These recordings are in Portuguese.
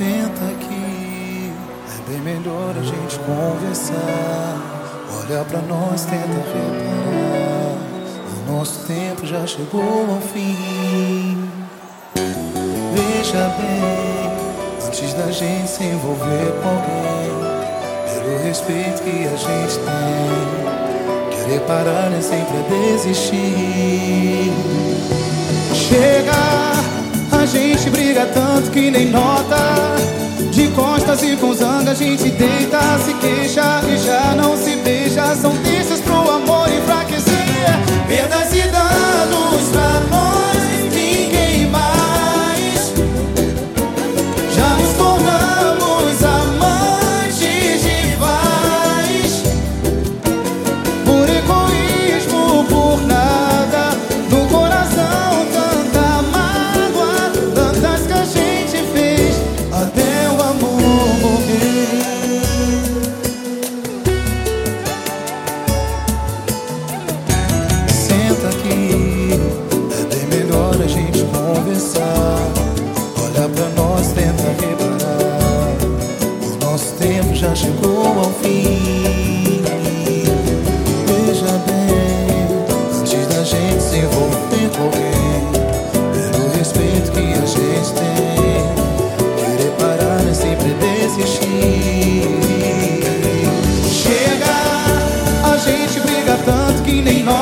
Senta aqui, é bem melhor a gente conversar. Olha pra nós, tenta reparar. O nosso tempo já chegou ao fim. Veja bem, antes da gente se envolver com alguém, pelo respeito que a gente tem, querer parar é sempre desistir. Chega, a gente briga tanto que nem nota. teaching. Tempo já chegou ao fim. Veja bem, antes da gente se envolver com alguém, pelo respeito que a gente tem, querer parar é sempre desistir. Chega, a gente briga tanto que nem nota.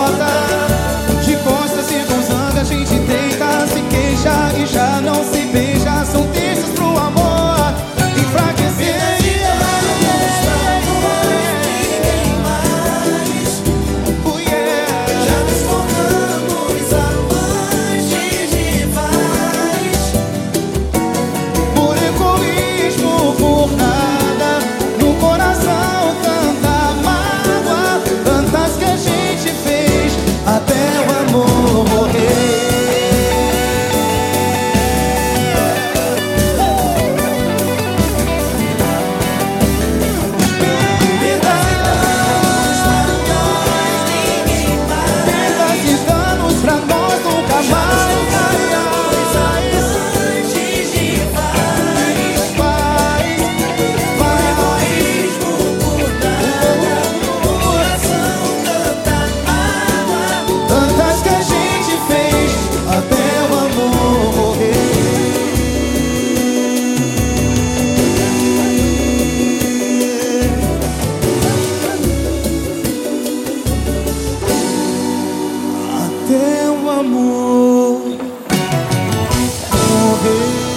Amor morrer.